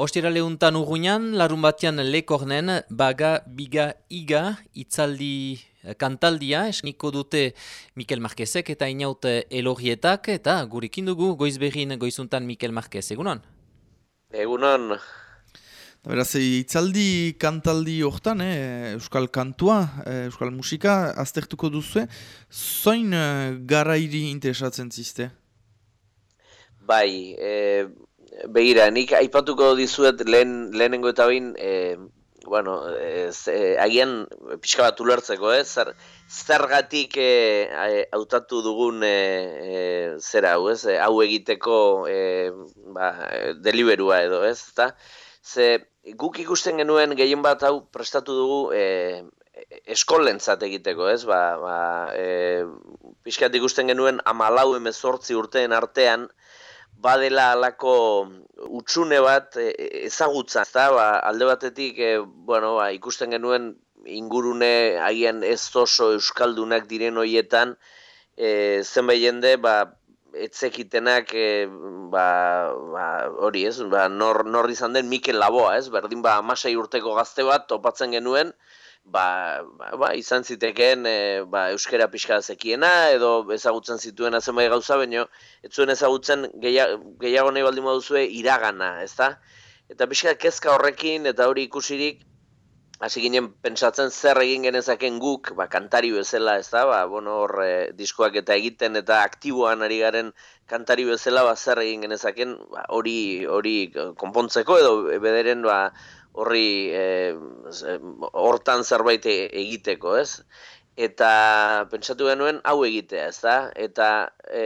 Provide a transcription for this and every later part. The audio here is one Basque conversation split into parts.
Ostira lehuntan urruñan, larun batean lekornen, baga, biga, iga, itzaldi eh, kantaldia, esniko dute Mikel Marquezek eta inaut elorietak, eta gurekin dugu goizberin goizuntan Mikel Marquez, egunon? Egunon. Beraz, itzaldi kantaldi hortan, eh, euskal kantua, eh, euskal musika, aztertuko duzu, zoin eh, garairi interesatzen ziste? Bai, eh, Begira, nik aipatuko dizuet lehen, lehenengo eta bain, e, bueno, e, agian pixka bat ulertzeko, eh? Zer, zergatik e, hautatu dugun e, e, zera hau, ez? hau egiteko e, ba, deliberua edo, ez? Eta, ze, guk ikusten genuen gehien bat hau prestatu dugu e, eskolentzat egiteko, ez? Ba, ba, e, pixkat ikusten genuen amalau emezortzi urteen artean, badela alako utxune bat e, ezagutza, ezta? Ba, alde batetik e, bueno, ba, ikusten genuen ingurune agian ez oso euskaldunak diren hoietan e, zenbait jende ba etzekitenak e, ba, ba, hori ez, ba, nor, nor izan den Mikel Laboa, ez? Berdin ba 16 urteko gazte bat topatzen genuen, ba, ba, ba, izan zitekeen e, ba, euskera pixka zekiena edo ezagutzen zituen zenbait gauza baino ez zuen ezagutzen gehiago nahi baldin moduzue iragana, ezta? Eta pixka kezka horrekin eta hori ikusirik hasi ginen pentsatzen zer egin genezaken guk, ba, kantari bezala, ez da, ba, bueno, hor e, diskoak eta egiten eta aktiboan ari garen kantari bezala, ba, zer egin genezaken ba, hori hori konpontzeko edo bederen ba, horri e, hortan zerbait e, egiteko, ez? Eta pentsatu genuen hau egitea, ez da? Eta e,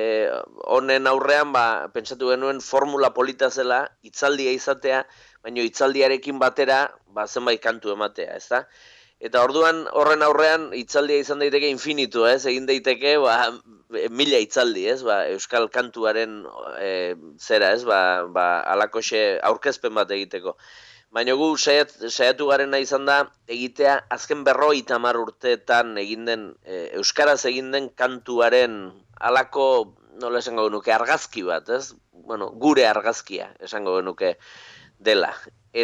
honen aurrean, ba, pentsatu genuen formula polita zela, itzaldia izatea, baina itzaldiarekin batera, ba, zenbait kantu ematea, ez da? Eta orduan horren aurrean itzaldia izan daiteke infinitu, ez? Egin daiteke, ba, mila itzaldi, ez? Ba, Euskal kantuaren e, zera, ez? Ba, ba, alakoxe aurkezpen bat egiteko. Baina gu saiat, saiatu garen izan da egitea azken berroi tamar urteetan egin den e, Euskaraz egin den kantuaren alako nola esango genuke argazki bat, ez? Bueno, gure argazkia esango genuke dela.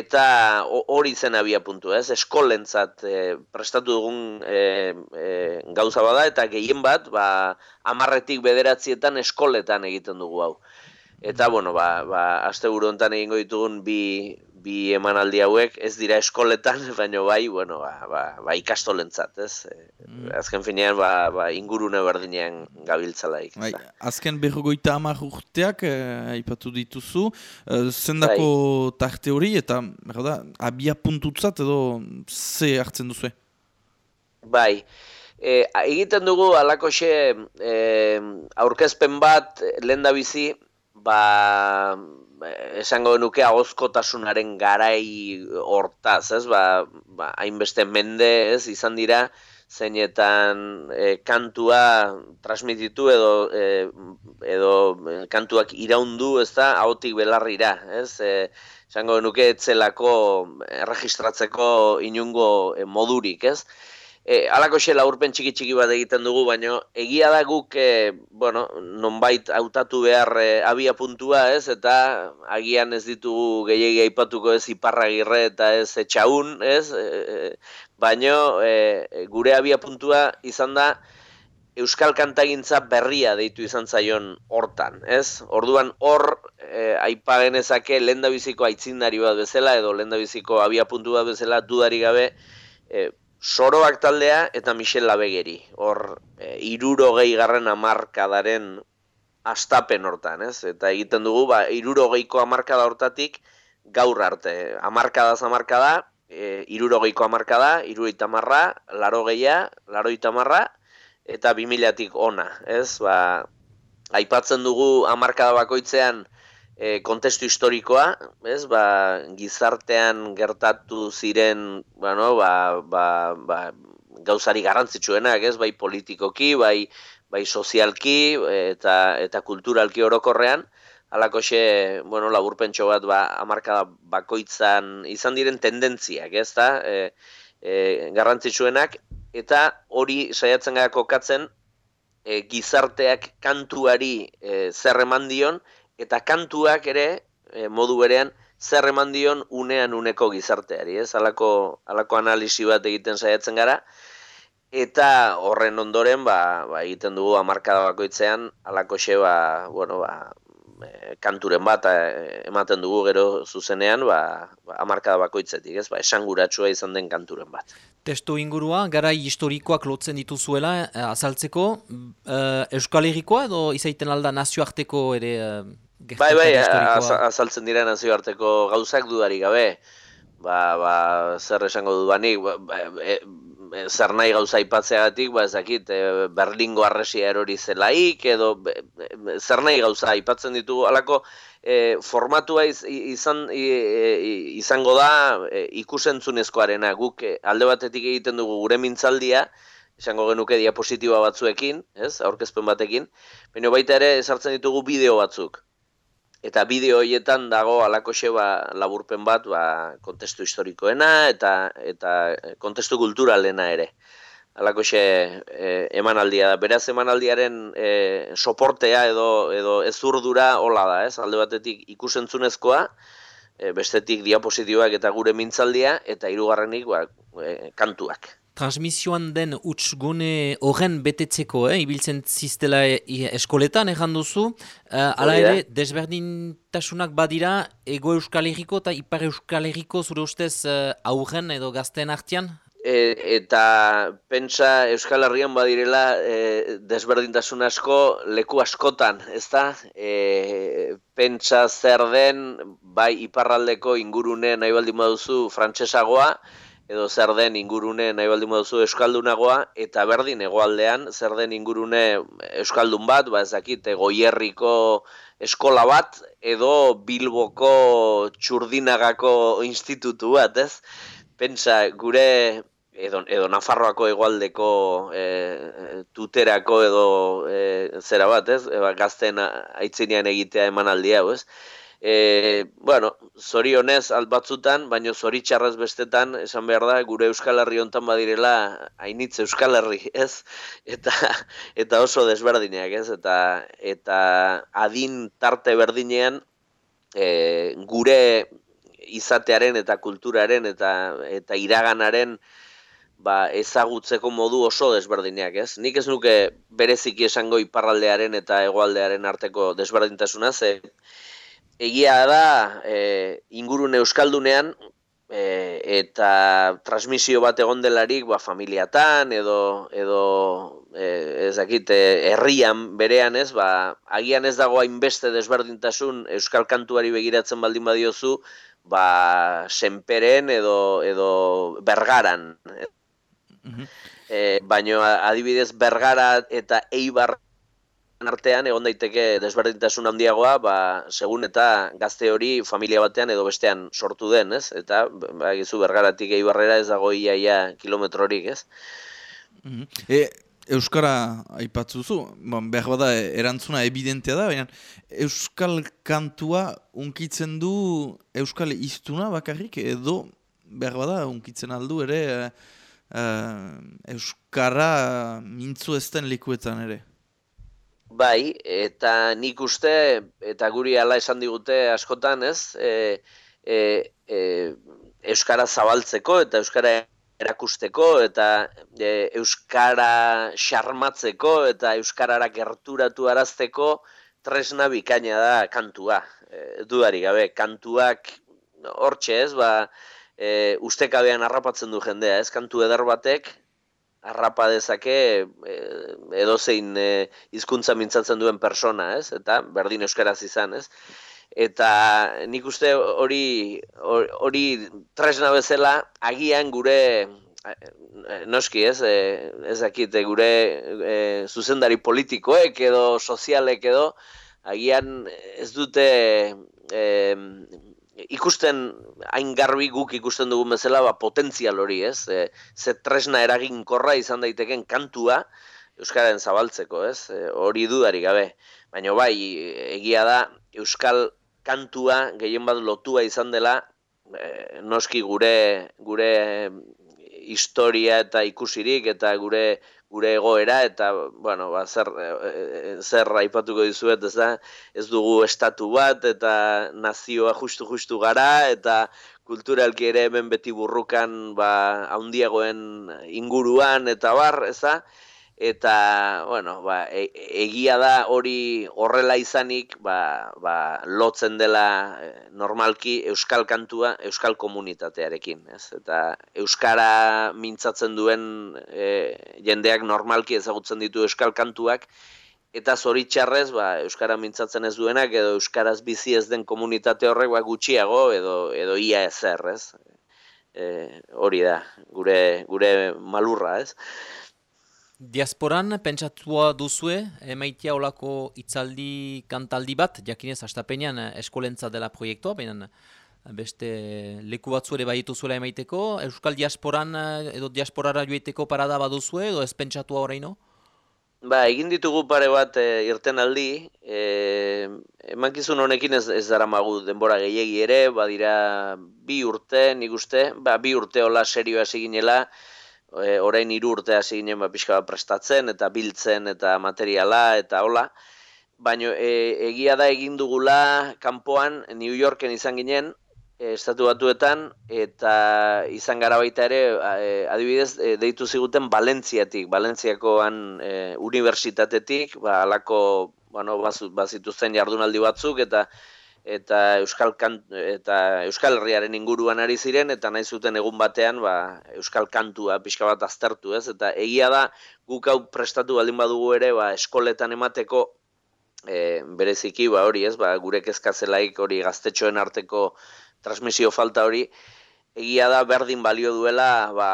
Eta hori zen abia puntu, ez? Eskolentzat e, prestatu dugun e, e, gauza bada eta gehien bat, ba, amarretik bederatzietan eskoletan egiten dugu hau. Eta, bueno, ba, ba, azte hontan egingo ditugun bi, bi emanaldi hauek ez dira eskoletan, baina bai, bueno, ba, ba, ba ikastolentzat, ez? E, mm. Azken finean, ba, ba, ingurune berdinean gabiltzalaik. Bai, azken berrogoita hamar urteak, eh, aipatu dituzu, eh, zendako bai. tarte hori, eta, da, abia puntutzat edo ze hartzen duzu? Bai, e, egiten dugu alakoxe e, aurkezpen bat, lehen da bizi, ba, esango nuke agozkotasunaren garai hortaz, ez? Ba, ba, hainbeste mende, ez? Izan dira zeinetan e, kantua transmititu edo e, edo e, kantuak iraundu, ez da? Ahotik belarrira, ez? E, esango nuke etzelako erregistratzeko inungo e, modurik, ez? E, alako xe laurpen txiki txiki bat egiten dugu, baina egia da guk, e, bueno, nonbait hautatu behar e, abia puntua ez, eta agian ez ditugu gehiagia aipatuko ez iparragirre eta ez etxaun, ez, e, baina e, gure abia puntua izan da Euskal Kantagintza berria deitu izan zaion hortan, ez? Orduan hor e, aipa genezake lendabiziko aitzindari bat bezala edo lendabiziko abia puntu bat bezala dudari gabe e, Soroak taldea eta Michel Labegeri. Hor, e, iruro gehi garren amarkadaren astapen hortan, ez? Eta egiten dugu, ba, iruro gehiko amarkada hortatik gaur arte. Amarkada amarkada, e, iruro gehiko amarkada, iruro itamarra, laro gehia, laro itamarra, eta bimilatik ona, ez? Ba, aipatzen dugu amarkada bakoitzean, e, kontestu historikoa, ez? Ba, gizartean gertatu ziren, bueno, ba, ba, ba, gauzari garrantzitsuenak, ez? Bai politikoki, bai, bai sozialki eta, eta kulturalki orokorrean, alakoxe, bueno, laburpentso bat, ba, amarkada bakoitzan izan diren tendentziak, ez da? E, e, garrantzitsuenak, eta hori saiatzen gara kokatzen, e, gizarteak kantuari e, zer eman dion, eta kantuak ere e, modu berean zer eman dion unean uneko gizarteari, ez? Alako, alako analisi bat egiten saiatzen gara, eta horren ondoren, ba, ba egiten dugu amarkada bakoitzean, alako xe, ba, bueno, ba, e, kanturen bat e, ematen dugu gero zuzenean, ba, ba amarkada bakoitzetik, ez? Ba, esanguratsua izan den kanturen bat. Testu ingurua, garai historikoak lotzen dituzuela, azaltzeko, e, Euskal Herrikoa edo izaiten alda nazioarteko ere Bai, bai, azaltzen dira nazioarteko gauzak dudari gabe. Ba, ba, zer esango dudanik, ba, ba, e, e, zer nahi gauza aipatzeagatik, ba, ezakit, e, Berlingo arresia erori zelaik, edo e, zer nahi gauza aipatzen ditugu, alako e, formatua izan, izango da e, ikusentzunezkoarena, guk alde batetik egiten dugu gure mintzaldia, esango genuke diapositiba batzuekin, ez, aurkezpen batekin, baina baita ere esartzen ditugu bideo batzuk. Eta bideo horietan dago alako ba, laburpen bat ba, kontestu historikoena eta eta kontestu kulturalena ere. Alako xe e, emanaldia da. Beraz emanaldiaren e, soportea edo, edo ezurdura hola da, ez? Alde batetik ikusentzunezkoa, e, bestetik diapositioak eta gure mintzaldia, eta hirugarrenik ba, e, kantuak transmisioan den utzgune horren betetzeko, eh, ibiltzen ziztela eskoletan, ejan duzu, uh, ala ere, desberdintasunak badira, ego euskal egiko eta ipar euskal egiko zure ustez uh, aurren edo gazten artian? E, eta pentsa Euskal Herrian badirela e, desberdintasun asko leku askotan, ezta? E, pentsa zer den bai iparraldeko ingurune nahi baldin baduzu frantsesagoa, edo zer den ingurune nahi baldin duzu euskaldunagoa eta berdin hegoaldean zer den ingurune euskaldun bat, ba ezakit goierriko eskola bat edo Bilboko txurdinagako institutu bat, ez? Pentsa gure edo, edo Nafarroako hegoaldeko e, tuterako edo e, zera bat, ez? Eba, gazten aitzinean egitea emanaldia, ez? E, bueno, zorionez batzutan, baino zoritxarrez bestetan, esan behar da, gure Euskal Herri hontan badirela, hainitz Euskal Herri, ez? Eta, eta oso desberdineak, ez? Eta, eta adin tarte berdinean, e, gure izatearen eta kulturaren eta, eta iraganaren, ba, ezagutzeko modu oso desberdinak, ez? Nik ez nuke bereziki esango iparraldearen eta hegoaldearen arteko desberdintasuna, ze egia da e, ingurune euskaldunean e, eta transmisio bat egon delarik ba, familiatan edo edo e, ez dakit e, herrian berean ez? Ba, agian ez dago hainbeste desberdintasun euskal kantuari begiratzen baldin badiozu ba senperen edo edo bergaran. Mm baino adibidez bergara eta eibar artean egon daiteke desberdintasun handiagoa, ba, segun eta gazte hori familia batean edo bestean sortu den, ez? Eta, ba, gizu, bergaratik eibarrera ez dago iaia kilometrorik, ez? Mm e, Euskara aipatzuzu, bon, behar bada erantzuna evidentea da, baina Euskal kantua unkitzen du Euskal iztuna bakarrik edo behar bada unkitzen aldu ere uh, Euskara mintzu ezten likuetan ere? Bai, eta nik uste, eta guri ala esan digute askotan, ez, e, e, e, Euskara zabaltzeko eta Euskara erakusteko eta e, Euskara xarmatzeko eta Euskarara gerturatu arazteko tresna bikaina da kantua. E, dudari gabe, kantuak hortxe ez, ba, e, ustekabean harrapatzen du jendea, ez, kantu eder batek, arrapa dezake e, edozein e, hizkuntza mintzatzen duen persona, ez? Eta berdin euskaraz izan, ez? Eta nik uste hori hori tresna bezala agian gure e, noski, ez? E, ez dakit gure e, zuzendari politikoek edo sozialek edo agian ez dute e, ikusten hain garbi guk ikusten dugun bezala ba, potentzial hori, ez? E, ze tresna eraginkorra izan daiteken kantua euskaren zabaltzeko, ez? E, hori dudari gabe. Baina bai, egia da euskal kantua gehien bat lotua izan dela e, noski gure gure historia eta ikusirik eta gure gure egoera eta bueno, ba, zer, e, e, zer aipatuko dizuet ez da ez dugu estatu bat eta nazioa justu justu gara eta kulturalki ere hemen beti burrukan ba handiagoen inguruan eta bar, ez da? Eta bueno, ba, e, egia da hori horrela izanik ba, ba, lotzen dela e, normalki euskal kantua euskal komunitatearekin, ez? Eta euskara mintzatzen duen e, jendeak normalki ezagutzen ditu euskal kantuak eta zoritxarrez ba, euskara mintzatzen ez duenak edo euskaraz bizi ez den komunitate horrek ba, gutxiago edo edo ia ezer, ez? E, hori da, gure gure malurra, ez? Diasporan pentsatua duzue, emaitia olako itzaldi kantaldi bat, jakinez astapenean eh, eskolentza dela proiektua, baina eh, beste leku batzu ere baitu zuela emaiteko, Euskal Diasporan eh, edo Diasporara joiteko parada baduzue edo ez pentsatua horreino? Ba, egin ditugu pare bat e, irten aldi, e, emankizun honekin ez, ez dara magu denbora gehiegi ere, badira bi urte, nik uste, ba, bi urte hola serioa ziginela, e, orain hiru urte hasi ginen ba pixka bat prestatzen eta biltzen eta materiala eta hola. Baina e, egia da egin dugula kanpoan New Yorken izan ginen, e, estatu batuetan, eta izan gara baita ere, e, adibidez, e, deitu ziguten Valentziatik, Valentziakoan e, universitatetik, ba, alako, bueno, bazituzten jardunaldi batzuk, eta eta euskal kan, eta euskal herriaren inguruan ari ziren eta nahi zuten egun batean ba, euskal kantua pixka bat aztertu ez? Eta egia da guk hau prestatu baldin badugu ere ba, eskoletan emateko e, bereziki ba hori ez? Ba, gure kezkazelaik hori gaztetxoen arteko transmisio falta hori. Egia da berdin balio duela ba,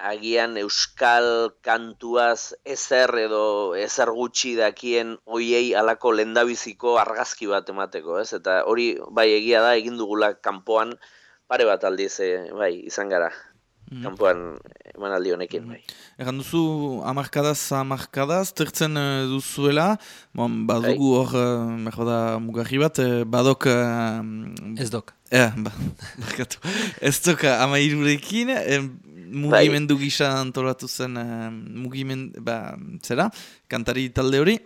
agian euskal kantuaz ezer edo ezer gutxi dakien hoiei alako lendabiziko argazki bat emateko, ez? Eta hori bai egia da egin dugula kanpoan pare bat aldiz eh, bai izan gara. Mm. Kanpoan emanaldi honekin bai. Mm. Egan duzu amarkadaz amarkadaz tertzen uh, duzuela, bon, badugu bai. hor uh, da mugarri bat, badok... Uh, ez dok. Ja, ba, ez dok ama irurekin, mugimendu bai. gisa antolatu zen uh, mugimend, ba, zera, kantari talde hori.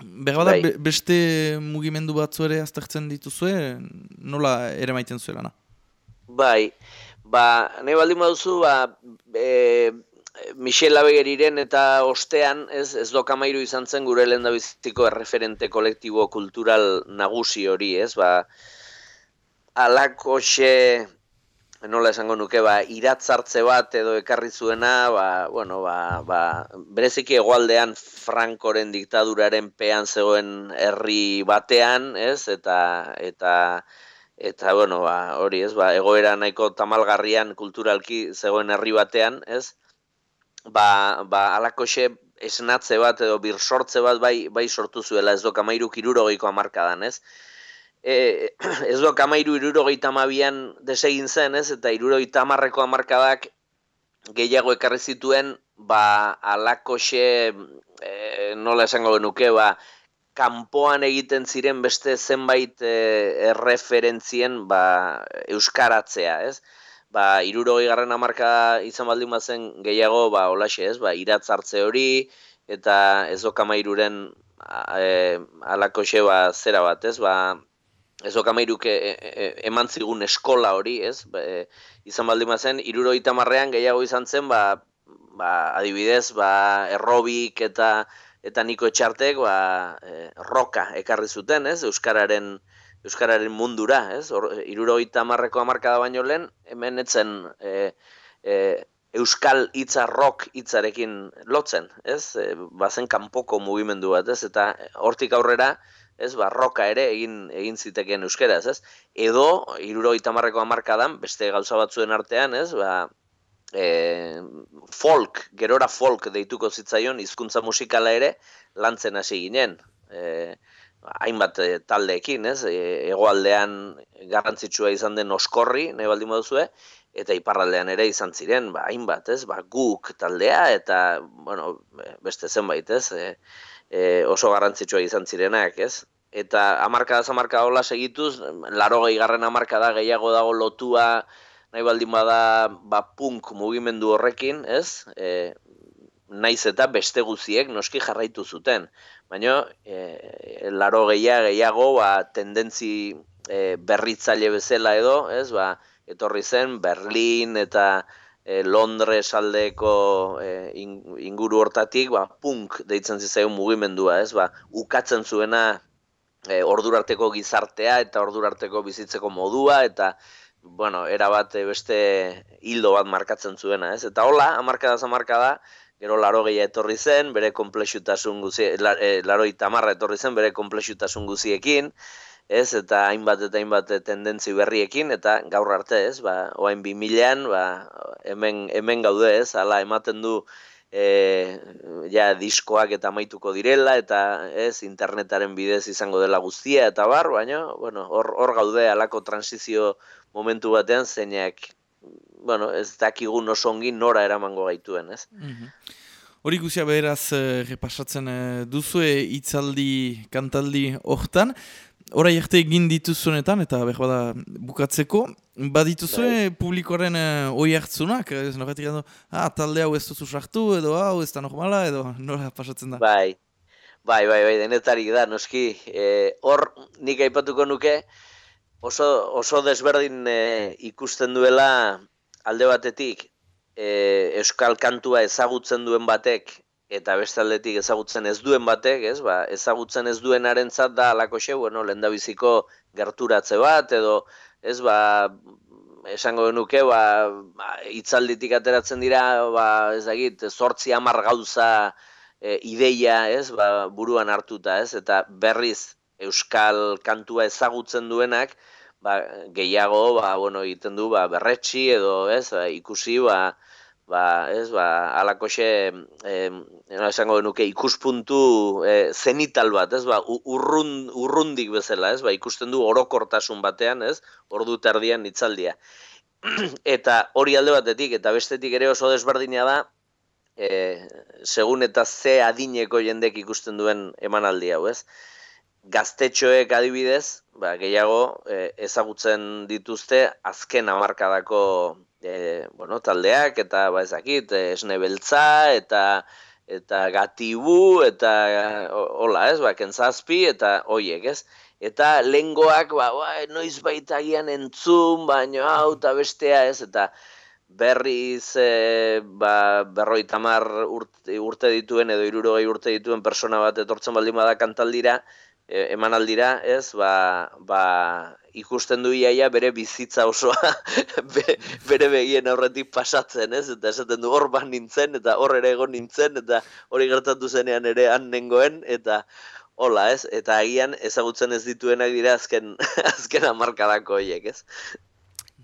Berbada, bai. beste mugimendu batzu ere aztertzen dituzue, nola ere maiten zuela, na? Bai, ba, nahi baldin baduzu, ba, e, Michel Labegeriren eta ostean, ez, ez dokamairu izan zen gure lehen da bizitiko erreferente kolektibo kultural nagusi hori, ez, ba, alako xe, nola esango nuke, ba, iratzartze bat edo ekarri zuena, ba, bueno, ba, ba, bereziki egualdean Frankoren diktaduraren pean zegoen herri batean, ez, eta, eta, eta, bueno, ba, hori, ez, ba, egoera nahiko tamalgarrian kulturalki zegoen herri batean, ez, ba, ba, alako xe, esnatze bat edo bir sortze bat bai, bai sortu zuela ez doka mairu kirurogeiko amarkadan, ez? E, ez do kamairu irurogeita mabian desegin zen, ez? Eta irurogeita amarreko amarkadak gehiago ekarri zituen, ba, alako xe, e, nola esango genuke, ba, kanpoan egiten ziren beste zenbait e, erreferentzien ba, euskaratzea, ez? Ba, irurogei garren amarka izan baldin bazen gehiago, ba, olaxe, ez? Ba, iratzartze hori, eta ez do kamairuren e, alako xe, ba, zera bat, ez? Ba, ez okamairuk e, e, e, eman zigun eskola hori, ez? Ba, e, izan baldin bazen, iruro itamarrean gehiago izan zen, ba, ba, adibidez, ba, errobik eta eta niko etxartek ba, e, roka ekarri zuten, ez? Euskararen, Euskararen mundura, ez? Iruro itamarreko amarkada baino lehen, hemen etzen e, e, Euskal hitza rock hitzarekin lotzen, ez? E, bazen kanpoko mugimendu bat, ez? Eta hortik aurrera, ez, barroka ere egin egin zitekeen euskeraz, ez? Edo 70ko hamarkadan beste gauza batzuen artean, ez? Ba, e, folk, gerora folk deituko zitzaion hizkuntza musikala ere lantzen hasi ginen. E, hainbat e, taldeekin, ez? E, hegoaldean garrantzitsua izan den oskorri, nahi baldin moduzue, eta iparraldean ere izan ziren, ba, hainbat, ez? Ba, guk taldea eta, bueno, beste zenbait, ez? E, e, oso garrantzitsua izan zirenak, ez? Eta amarka da amarka hola segituz, laro garren amarka da gehiago dago lotua nahi baldin bada ba, punk mugimendu horrekin, ez? E, naiz eta beste guziek noski jarraitu zuten. Baina, e, laro gehiago, gehiago ba, tendentzi e, berritzaile bezala edo, ez, ba, etorri zen Berlin eta e, Londres aldeko e, inguru hortatik, ba, punk deitzen zizaigun mugimendua, ez, ba, ukatzen zuena e, ordurarteko gizartea eta ordurarteko bizitzeko modua, eta bueno, era bat eh, beste hildo bat markatzen zuena, ez? Eta hola, amarkada amarkada, gero laro gehi etorri zen, bere komplexutasun guzi, la, e, laro itamarra etorri zen, bere komplexutasun guziekin, ez? Eta hainbat eta hainbat tendentzi berriekin, eta gaur arte, ez? Ba, oain bi milean, ba, hemen, hemen gaude, ez? Hala, ematen du, e, ja, diskoak eta maituko direla, eta ez, internetaren bidez izango dela guztia, eta bar, baina, bueno, hor, hor gaude, alako transizio momentu batean zeinak bueno, ez dakigun oso ongi nora eramango gaituen, ez? Mhm. Hori mm guzia beraz uh, repasatzen uh, duzue hitzaldi kantaldi hortan. Horai erte egin dituzunetan eta behar bada bukatzeko, badituzue bai. publikoaren uh, oi hartzunak, ez norretik ah, talde hau ez duzu sartu edo hau ez da normala edo nora pasatzen da? Bai, bai, bai, bai denetarik da, noski, hor nik aipatuko nuke, oso, oso desberdin e, ikusten duela alde batetik e, euskal kantua ezagutzen duen batek eta beste aldetik ezagutzen ez duen batek, ez? Ba, ezagutzen ez duenarentzat da alako xe, bueno, lendabiziko gerturatze bat edo ez ba esango genuke ba, ba itzalditik ateratzen dira ba ez dakit 8 10 gauza e, ideia, ez? Ba, buruan hartuta, ez? Eta berriz euskal kantua ezagutzen duenak, ba, gehiago, ba, bueno, egiten du, ba, berretxi edo, ez, ba, ikusi, ba, ba, ez, ba, alako xe, esango genuke, ikuspuntu e, zenital bat, ez, ba, urrun, urrundik bezala, ez, ba, ikusten du orokortasun batean, ez, ordu terdian itzaldia. eta hori alde batetik, eta bestetik ere oso desberdina da, e, segun eta ze adineko jendek ikusten duen emanaldi hau, ez? gaztetxoek adibidez, ba, gehiago e, ezagutzen dituzte azken amarkadako e, bueno, taldeak eta ba ezakit, e, esne beltza eta eta gatibu eta hola, ez, ba, kentzazpi eta hoiek, ez? Eta lengoak, ba, ba, noiz baita gian entzun, baino hau eta bestea, ez? Eta berriz e, ba, berroi tamar urte, urte dituen edo irurogei urte dituen persona bat etortzen baldin bada kantaldira, E, eman aldira, ez, ba, ba, ikusten du iaia bere bizitza osoa bere begien aurretik pasatzen, ez, eta esaten du hor ban nintzen, eta hor ere egon nintzen, eta hori gertatu zenean ere han nengoen, eta hola, ez, eta agian ezagutzen ez dituenak dira azken, azken amarkadako horiek, ez.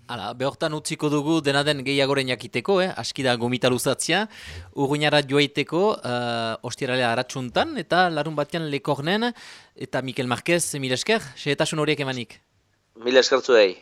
Hala, behortan utziko dugu dena den gehiagoren jakiteko, eh? aski da gomita luzatzia, urguinara joaiteko, uh, ostiralea haratsuntan, eta larun batean lekornen, eta Mikel Marquez, mil esker, horiek emanik. Mil esker zuei.